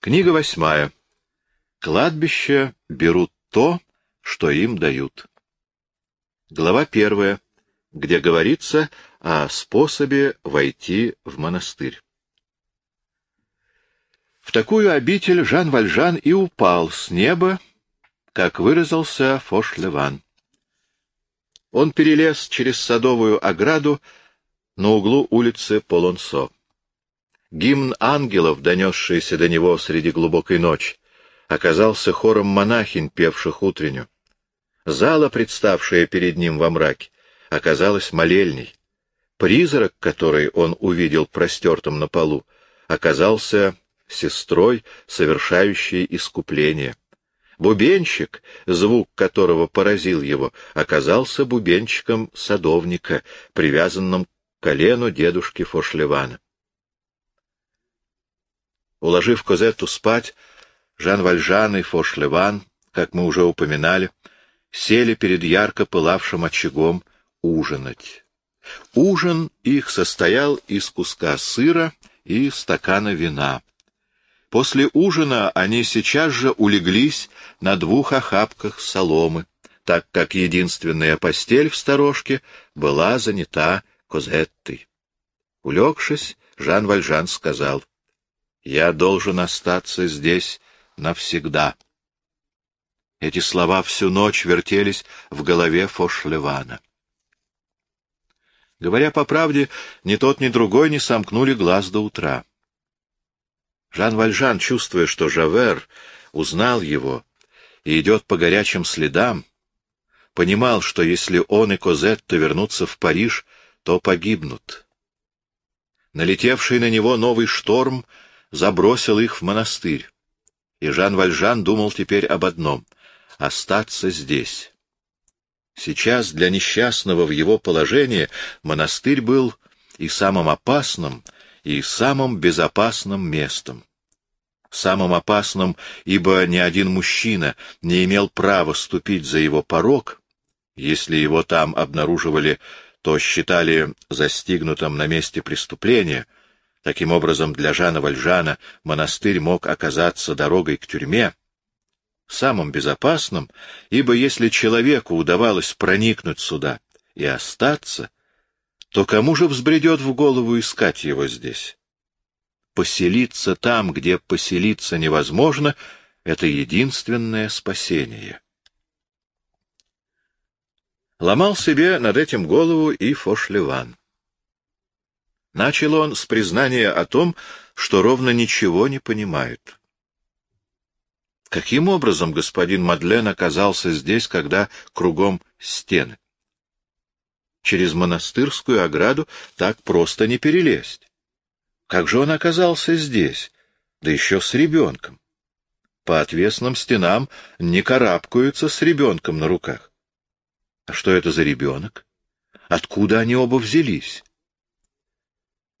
Книга восьмая. Кладбище берут то, что им дают. Глава первая, где говорится о способе войти в монастырь. В такую обитель Жан Вальжан и упал с неба, как выразился Фошлеван. Он перелез через садовую ограду на углу улицы Полонсо. Гимн ангелов, донесшийся до него среди глубокой ночи, оказался хором монахинь, певших утренню. Зала, представшая перед ним во мраке, оказалась молельней. Призрак, который он увидел простертым на полу, оказался сестрой, совершающей искупление. Бубенчик, звук которого поразил его, оказался бубенчиком садовника, привязанным к колену дедушки Фошлевана. Уложив Козетту спать, Жан Вальжан и Фошлеван, как мы уже упоминали, сели перед ярко пылавшим очагом ужинать. Ужин их состоял из куска сыра и стакана вина. После ужина они сейчас же улеглись на двух охапках соломы, так как единственная постель в сторожке была занята Козеттой. Улегшись, Жан Вальжан сказал, «Я должен остаться здесь навсегда». Эти слова всю ночь вертелись в голове Фошлевана. Говоря по правде, ни тот, ни другой не сомкнули глаз до утра. Жан Вальжан, чувствуя, что Жавер узнал его и идет по горячим следам, понимал, что если он и Козетта вернутся в Париж, то погибнут. Налетевший на него новый шторм забросил их в монастырь, и Жан Вальжан думал теперь об одном — остаться здесь. Сейчас для несчастного в его положении монастырь был и самым опасным, и самым безопасным местом. Самым опасным, ибо ни один мужчина не имел права ступить за его порог, если его там обнаруживали, то считали застигнутым на месте преступления. Таким образом, для Жана Вальжана монастырь мог оказаться дорогой к тюрьме, самым безопасным, ибо если человеку удавалось проникнуть сюда и остаться, то кому же взбредет в голову искать его здесь? Поселиться там, где поселиться невозможно, — это единственное спасение. Ломал себе над этим голову и Фошлеван. Начал он с признания о том, что ровно ничего не понимает. Каким образом господин Мадлен оказался здесь, когда кругом стены? Через монастырскую ограду так просто не перелезть. Как же он оказался здесь, да еще с ребенком? По отвесным стенам не карабкаются с ребенком на руках. А что это за ребенок? Откуда они оба взялись?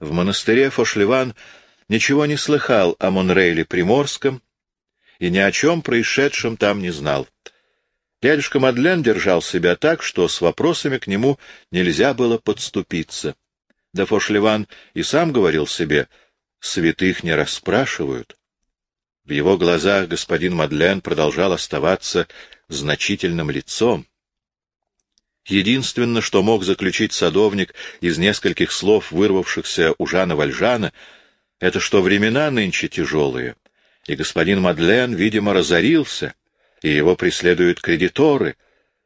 В монастыре Фошлеван ничего не слыхал о Монрейле Приморском, и ни о чем происшедшем там не знал. Дядюшка Мадлен держал себя так, что с вопросами к нему нельзя было подступиться. Да Фошлеван и сам говорил себе, святых не расспрашивают. В его глазах господин Мадлен продолжал оставаться значительным лицом. Единственное, что мог заключить садовник из нескольких слов, вырвавшихся у Жана Вальжана, это что времена нынче тяжелые — и господин Мадлен, видимо, разорился, и его преследуют кредиторы,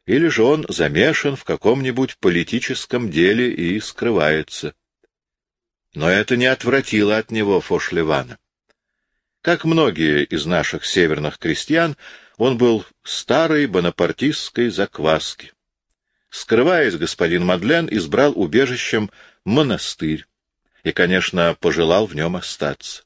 или же он замешан в каком-нибудь политическом деле и скрывается. Но это не отвратило от него Фошлевана. Как многие из наших северных крестьян, он был старой бонапартистской закваски. Скрываясь, господин Мадлен избрал убежищем монастырь и, конечно, пожелал в нем остаться.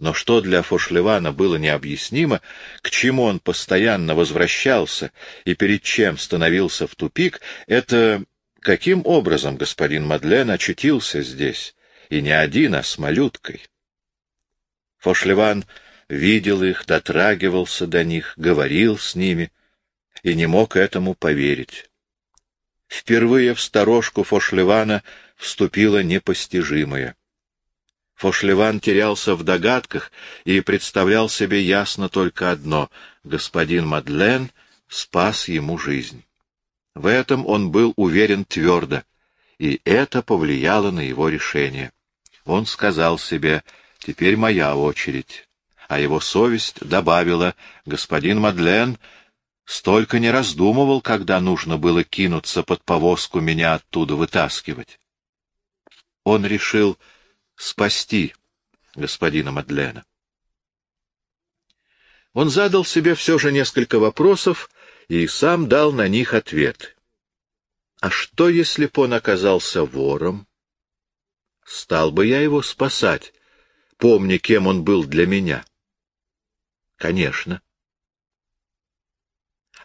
Но что для Фошлевана было необъяснимо, к чему он постоянно возвращался и перед чем становился в тупик, это каким образом господин Мадлен очутился здесь, и не один, а с малюткой. Фошлеван видел их, дотрагивался до них, говорил с ними и не мог этому поверить. Впервые в сторожку Фошлевана вступило непостижимое — Фошлеван терялся в догадках и представлял себе ясно только одно — господин Мадлен спас ему жизнь. В этом он был уверен твердо, и это повлияло на его решение. Он сказал себе «теперь моя очередь», а его совесть добавила «господин Мадлен столько не раздумывал, когда нужно было кинуться под повозку меня оттуда вытаскивать». Он решил спасти господина Мадлена. Он задал себе все же несколько вопросов и сам дал на них ответ. А что, если б он оказался вором? Стал бы я его спасать, помня, кем он был для меня? Конечно.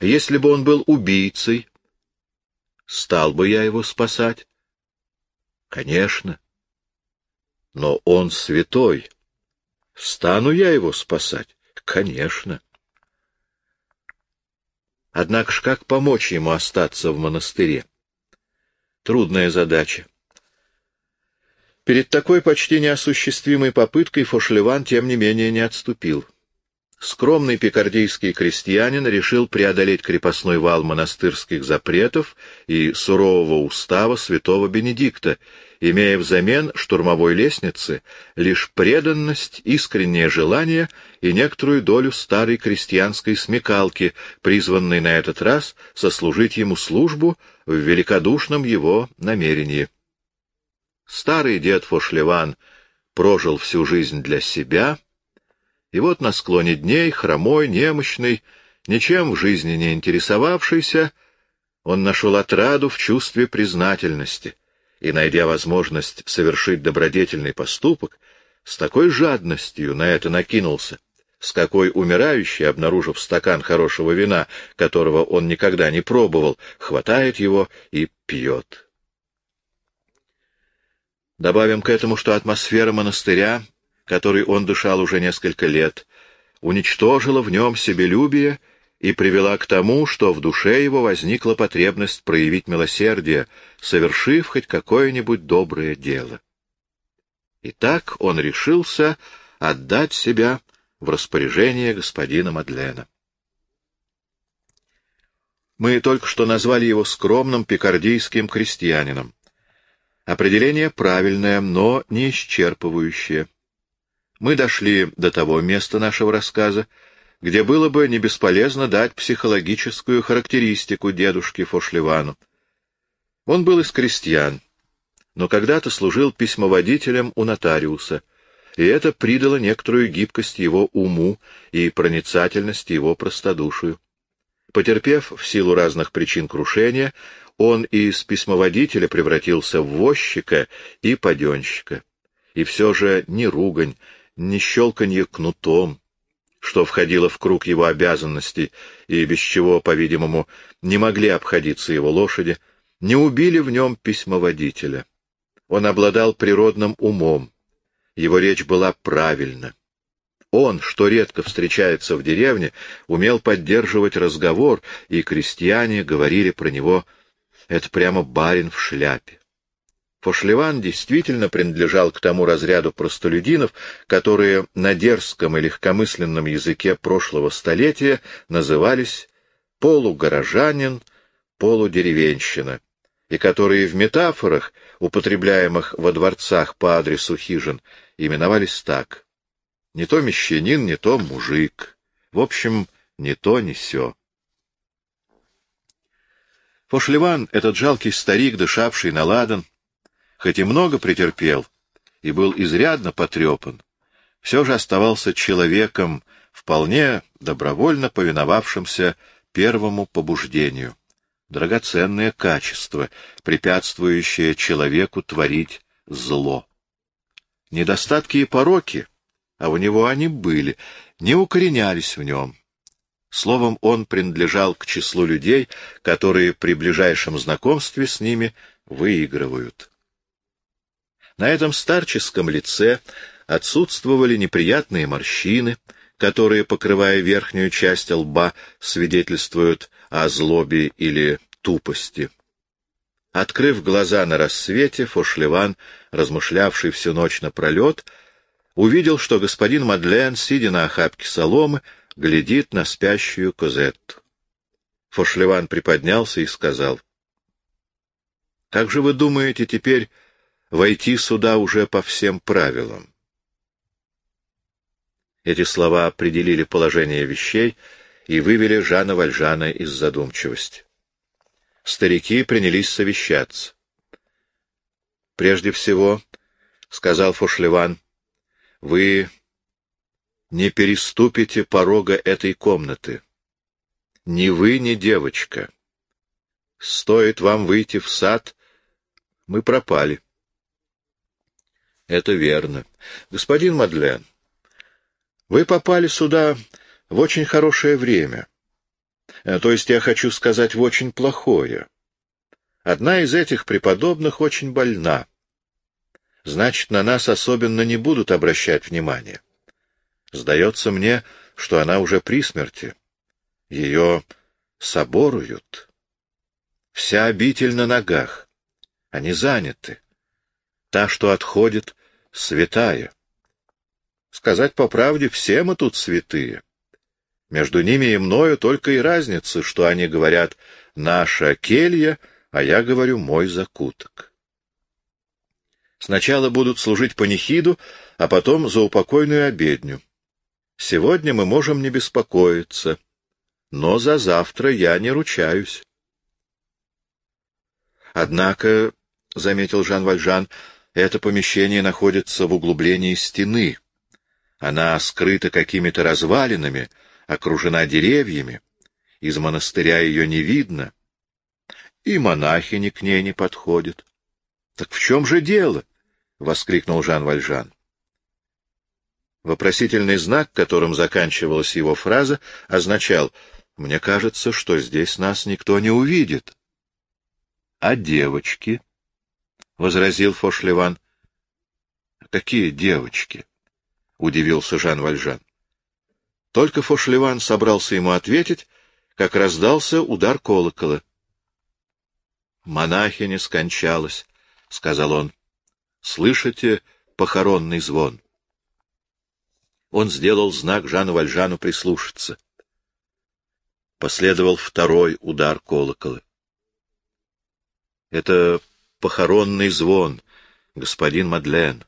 Если бы он был убийцей, стал бы я его спасать? Конечно. Но он святой. Стану я его спасать? Конечно. Однако ж как помочь ему остаться в монастыре? Трудная задача. Перед такой почти неосуществимой попыткой Фошлеван, тем не менее, не отступил. Скромный пикардийский крестьянин решил преодолеть крепостной вал монастырских запретов и сурового устава святого Бенедикта, имея взамен штурмовой лестницы лишь преданность, искреннее желание и некоторую долю старой крестьянской смекалки, призванной на этот раз сослужить ему службу в великодушном его намерении. Старый дед Фошлеван прожил всю жизнь для себя — и вот на склоне дней, хромой, немощный, ничем в жизни не интересовавшийся, он нашел отраду в чувстве признательности и, найдя возможность совершить добродетельный поступок, с такой жадностью на это накинулся, с какой умирающий, обнаружив стакан хорошего вина, которого он никогда не пробовал, хватает его и пьет. Добавим к этому, что атмосфера монастыря которой он дышал уже несколько лет, уничтожила в нем себелюбие и привела к тому, что в душе его возникла потребность проявить милосердие, совершив хоть какое-нибудь доброе дело. И так он решился отдать себя в распоряжение господина Мадлена. Мы только что назвали его скромным пикардийским крестьянином. Определение правильное, но не исчерпывающее мы дошли до того места нашего рассказа, где было бы не бесполезно дать психологическую характеристику дедушке Фошлевану. Он был из крестьян, но когда-то служил письмоводителем у нотариуса, и это придало некоторую гибкость его уму и проницательность его простодушию. Потерпев в силу разных причин крушения, он из письмоводителя превратился в возчика и паденщика. И все же ни ругань, ни щелканье кнутом, что входило в круг его обязанностей и без чего, по-видимому, не могли обходиться его лошади, не убили в нем письмоводителя. Он обладал природным умом, его речь была правильна. Он, что редко встречается в деревне, умел поддерживать разговор, и крестьяне говорили про него «это прямо барин в шляпе». Фошлеван действительно принадлежал к тому разряду простолюдинов, которые на дерзком и легкомысленном языке прошлого столетия назывались полугорожанин, полудеревенщина, и которые в метафорах, употребляемых во дворцах по адресу хижин, именовались так. Не то мещанин, не то мужик. В общем, не то, не сё. Фошлеван, этот жалкий старик, дышавший на ладан, хоть и много претерпел и был изрядно потрепан, все же оставался человеком, вполне добровольно повиновавшимся первому побуждению. Драгоценное качество, препятствующее человеку творить зло. Недостатки и пороки, а у него они были, не укоренялись в нем. Словом, он принадлежал к числу людей, которые при ближайшем знакомстве с ними выигрывают. На этом старческом лице отсутствовали неприятные морщины, которые, покрывая верхнюю часть лба, свидетельствуют о злобе или тупости. Открыв глаза на рассвете, Фошлеван, размышлявший всю ночь напролет, увидел, что господин Мадлен, сидя на охапке соломы, глядит на спящую Козетту. Фошлеван приподнялся и сказал, — Как же вы думаете теперь войти сюда уже по всем правилам? Эти слова определили положение вещей и вывели Жана Вальжана из задумчивости. Старики принялись совещаться. «Прежде всего, — сказал Фошлеван, — вы не переступите порога этой комнаты. Ни вы, ни девочка. Стоит вам выйти в сад, мы пропали. Это верно. Господин Мадлен, вы попали сюда в очень хорошее время. Э, то есть я хочу сказать в очень плохое. Одна из этих преподобных очень больна. Значит, на нас особенно не будут обращать внимания. Сдается мне, что она уже при смерти. Ее соборуют. Вся обитель на ногах. Они заняты. Та, что отходит, святая. Сказать по правде, все мы тут святые. Между ними и мною только и разница, что они говорят «наша келья», а я говорю «мой закуток». Сначала будут служить панихиду, а потом за упокойную обедню. Сегодня мы можем не беспокоиться, но за завтра я не ручаюсь. Однако, — заметил Жан Вальжан, — это помещение находится в углублении стены, она скрыта какими-то развалинами, окружена деревьями. Из монастыря ее не видно. И монахини к ней не подходят. — Так в чем же дело? — воскликнул Жан Вальжан. Вопросительный знак, которым заканчивалась его фраза, означал «Мне кажется, что здесь нас никто не увидит». «А девочки?» — возразил Фошлеван. «Какие девочки?» удивился Жан Вальжан. Только Фошлеван собрался ему ответить, как раздался удар колокола. «Монахиня скончалась», — сказал он. «Слышите похоронный звон?» Он сделал знак Жану Вальжану прислушаться. Последовал второй удар колокола. «Это похоронный звон, господин Мадлен»,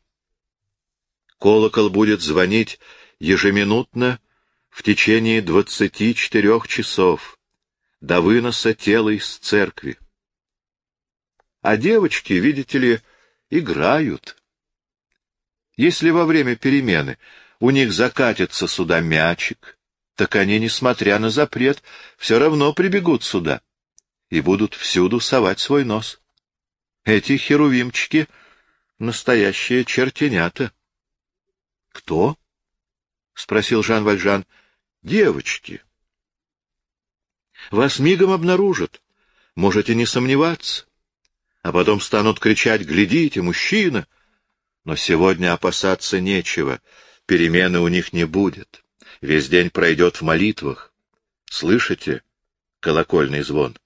Колокол будет звонить ежеминутно в течение двадцати четырех часов до выноса тела из церкви. А девочки, видите ли, играют. Если во время перемены у них закатится сюда мячик, так они, несмотря на запрет, все равно прибегут сюда и будут всюду совать свой нос. Эти херувимчики — настоящие чертенята. Кто? — спросил Жан Вальжан. — Девочки. — Вас мигом обнаружат. Можете не сомневаться. А потом станут кричать «Глядите, мужчина!» Но сегодня опасаться нечего. Перемены у них не будет. Весь день пройдет в молитвах. Слышите колокольный звон?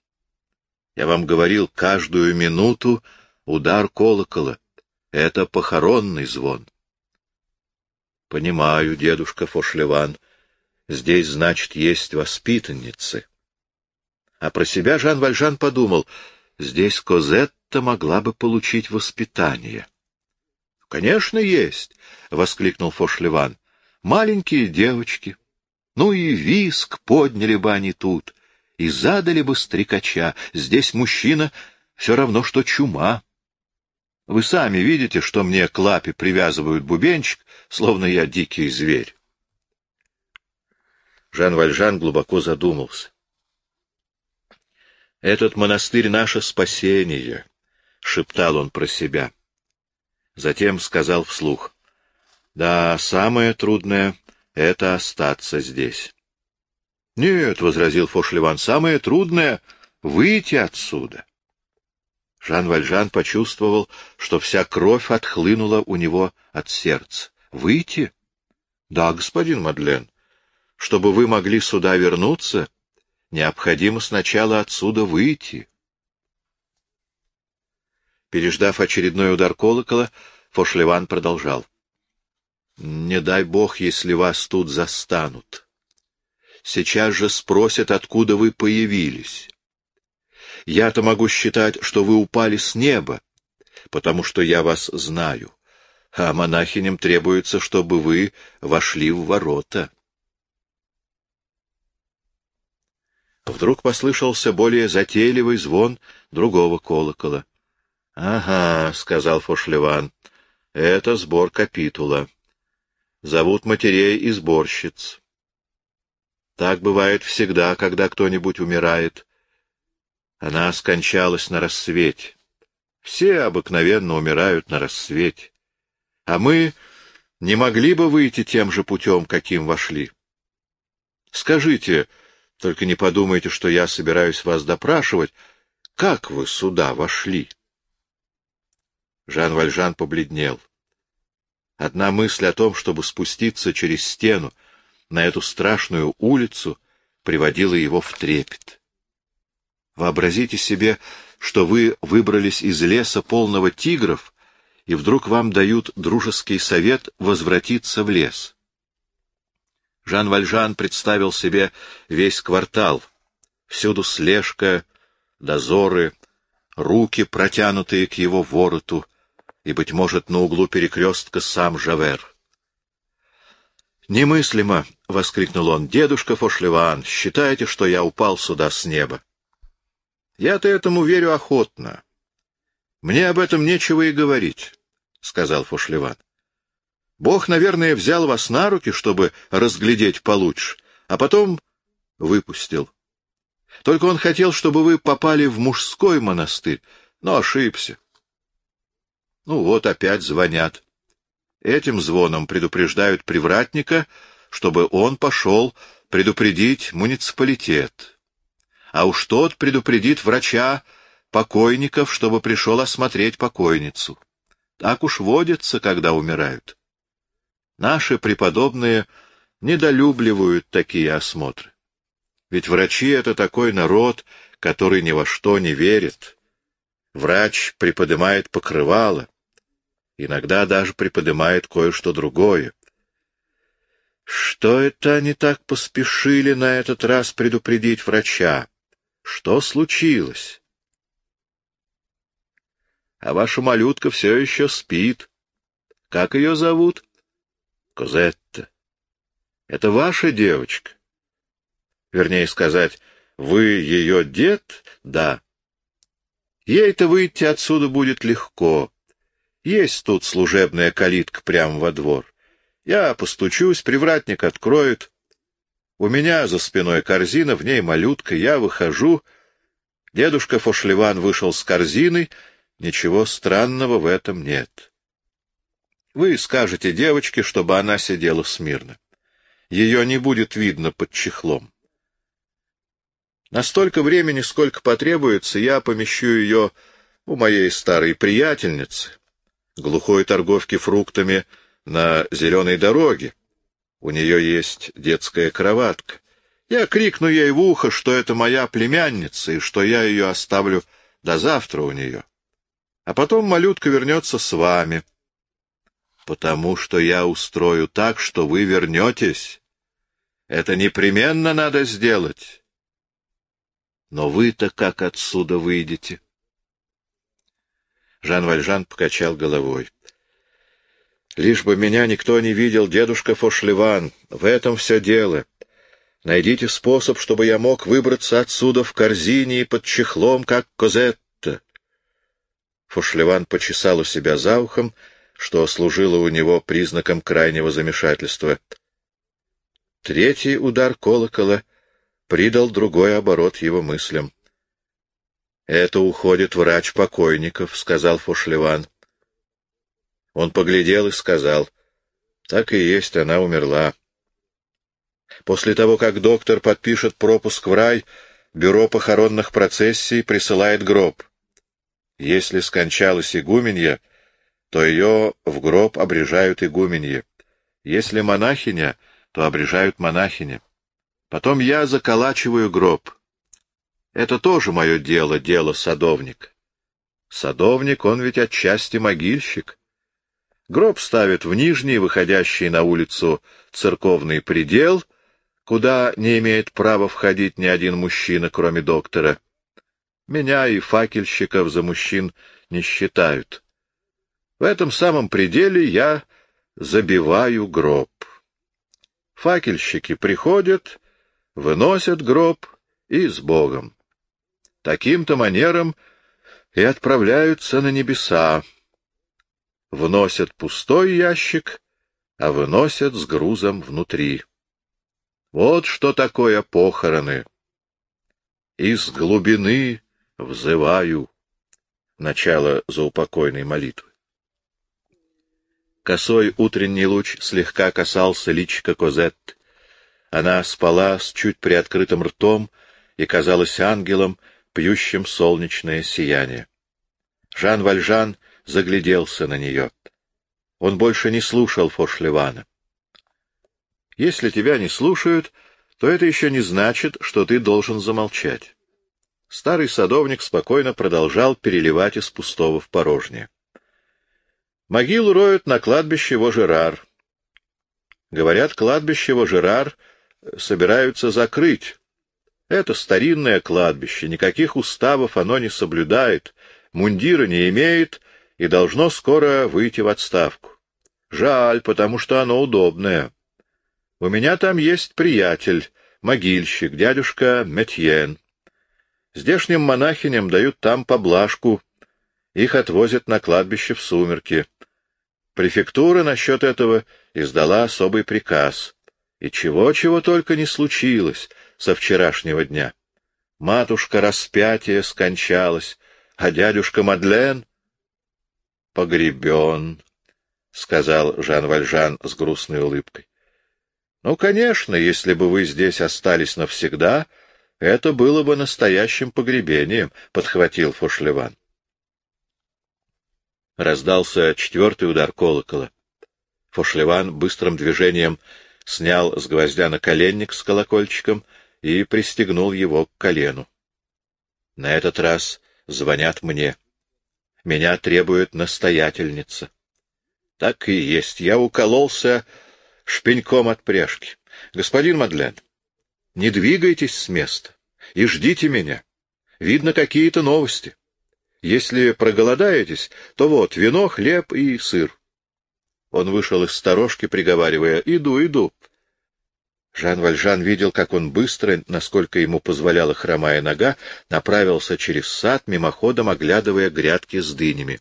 Я вам говорил, каждую минуту удар колокола. Это похоронный звон. — Понимаю, дедушка Фошлеван. Здесь, значит, есть воспитанницы. А про себя Жан Вальжан подумал, здесь Козетта могла бы получить воспитание. — Конечно, есть, — воскликнул Фошлеван. — Маленькие девочки. Ну и виск подняли бы они тут, и задали бы стрекача. Здесь мужчина все равно, что чума. Вы сами видите, что мне к лапе привязывают бубенчик, словно я дикий зверь. Жан Вальжан глубоко задумался. «Этот монастырь — наше спасение», — шептал он про себя. Затем сказал вслух. «Да, самое трудное — это остаться здесь». «Нет», — возразил Фошлеван, — «самое трудное — выйти отсюда». Жан Вальжан почувствовал, что вся кровь отхлынула у него от сердца. «Выйти?» «Да, господин Мадлен. Чтобы вы могли сюда вернуться, необходимо сначала отсюда выйти». Переждав очередной удар колокола, Фошлеван продолжал. — Не дай бог, если вас тут застанут. Сейчас же спросят, откуда вы появились. Я-то могу считать, что вы упали с неба, потому что я вас знаю, а монахиням требуется, чтобы вы вошли в ворота. Вдруг послышался более затейливый звон другого колокола. — Ага, — сказал Фошлеван, — это сбор капитула. Зовут матерей и сборщиц. Так бывает всегда, когда кто-нибудь умирает. Она скончалась на рассвете. Все обыкновенно умирают на рассвете. А мы не могли бы выйти тем же путем, каким вошли. Скажите, только не подумайте, что я собираюсь вас допрашивать, как вы сюда вошли? Жан Вальжан побледнел. Одна мысль о том, чтобы спуститься через стену на эту страшную улицу, приводила его в трепет. Вообразите себе, что вы выбрались из леса полного тигров, и вдруг вам дают дружеский совет возвратиться в лес. Жан Вальжан представил себе весь квартал. Всюду слежка, дозоры, руки, протянутые к его вороту, и, быть может, на углу перекрестка сам Жавер. «Немыслимо!» — воскликнул он. «Дедушка Фошлеван, считайте, что я упал сюда с неба. Я-то этому верю охотно. Мне об этом нечего и говорить, — сказал Фошлеван. Бог, наверное, взял вас на руки, чтобы разглядеть получше, а потом выпустил. Только он хотел, чтобы вы попали в мужской монастырь, но ошибся. Ну вот опять звонят. Этим звоном предупреждают привратника, чтобы он пошел предупредить муниципалитет а уж тот предупредит врача покойников, чтобы пришел осмотреть покойницу. Так уж водится, когда умирают. Наши преподобные недолюбливают такие осмотры. Ведь врачи — это такой народ, который ни во что не верит. Врач приподымает покрывало, иногда даже приподымает кое-что другое. Что это они так поспешили на этот раз предупредить врача? Что случилось? А ваша малютка все еще спит. Как ее зовут? Козетта. Это ваша девочка? Вернее сказать, вы ее дед? Да. Ей-то выйти отсюда будет легко. Есть тут служебная калитка прямо во двор. Я постучусь, привратник откроет. У меня за спиной корзина, в ней малютка, я выхожу. Дедушка Фошлеван вышел с корзиной, ничего странного в этом нет. Вы скажете девочке, чтобы она сидела смирно. Ее не будет видно под чехлом. На столько времени, сколько потребуется, я помещу ее у моей старой приятельницы, глухой торговки фруктами на зеленой дороге, у нее есть детская кроватка. Я крикну ей в ухо, что это моя племянница, и что я ее оставлю до завтра у нее. А потом малютка вернется с вами, потому что я устрою так, что вы вернетесь. Это непременно надо сделать. Но вы-то как отсюда выйдете? Жан Вальжан покачал головой. Лишь бы меня никто не видел, дедушка Фошлеван, в этом все дело. Найдите способ, чтобы я мог выбраться отсюда в корзине и под чехлом, как Козетта. Фошлеван почесал у себя за ухом, что служило у него признаком крайнего замешательства. Третий удар колокола придал другой оборот его мыслям. — Это уходит врач покойников, — сказал Фошлеван. Он поглядел и сказал, «Так и есть, она умерла». После того, как доктор подпишет пропуск в рай, бюро похоронных процессий присылает гроб. Если скончалась игуменья, то ее в гроб обрежают игуменье. Если монахиня, то обрежают монахиня. Потом я заколачиваю гроб. Это тоже мое дело, дело садовник. Садовник, он ведь отчасти могильщик. Гроб ставит в нижний, выходящий на улицу, церковный предел, куда не имеет права входить ни один мужчина, кроме доктора. Меня и факельщиков за мужчин не считают. В этом самом пределе я забиваю гроб. Факельщики приходят, выносят гроб и с Богом. Таким-то манером и отправляются на небеса. Вносят пустой ящик, а выносят с грузом внутри. Вот что такое похороны. Из глубины взываю. Начало заупокойной молитвы. Косой утренний луч слегка касался личика Козетты. Она спала с чуть приоткрытым ртом и казалась ангелом, пьющим солнечное сияние. Жан Вальжан загляделся на нее. Он больше не слушал Фошлевана. Если тебя не слушают, то это еще не значит, что ты должен замолчать. Старый садовник спокойно продолжал переливать из пустого в порожнее. Могилу роют на кладбище Вожерар. Говорят, кладбище Вожерар собираются закрыть. Это старинное кладбище, никаких уставов оно не соблюдает, мундира не имеет и должно скоро выйти в отставку. Жаль, потому что оно удобное. У меня там есть приятель, могильщик, дядюшка Метьен. Здешним монахиням дают там поблажку, их отвозят на кладбище в сумерки. Префектура насчет этого издала особый приказ. И чего-чего только не случилось со вчерашнего дня. Матушка распятия скончалась, а дядюшка Мадлен погребен, — сказал Жан Вальжан с грустной улыбкой. — Ну, конечно, если бы вы здесь остались навсегда, это было бы настоящим погребением, — подхватил Фошлеван. Раздался четвертый удар колокола. Фошлеван быстрым движением снял с гвоздя наколенник с колокольчиком и пристегнул его к колену. На этот раз звонят мне. Меня требует настоятельница. Так и есть. Я укололся шпеньком от пряжки. Господин Мадлен, не двигайтесь с места и ждите меня. Видно, какие-то новости. Если проголодаетесь, то вот вино, хлеб и сыр. Он вышел из сторожки, приговаривая «Иду, иду». Жан Вальжан видел, как он быстро, насколько ему позволяла хромая нога, направился через сад, мимоходом оглядывая грядки с дынями.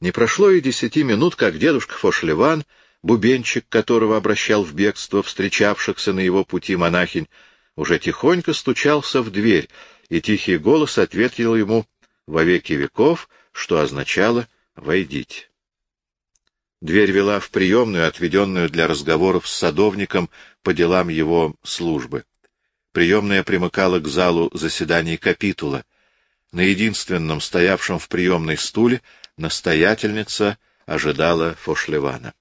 Не прошло и десяти минут, как дедушка Фошлеван, бубенчик которого обращал в бегство встречавшихся на его пути монахинь, уже тихонько стучался в дверь, и тихий голос ответил ему во веки веков, что означало «войдите». Дверь вела в приемную, отведенную для разговоров с садовником по делам его службы. Приемная примыкала к залу заседаний капитула. На единственном стоявшем в приемной стуле настоятельница ожидала Фошлевана.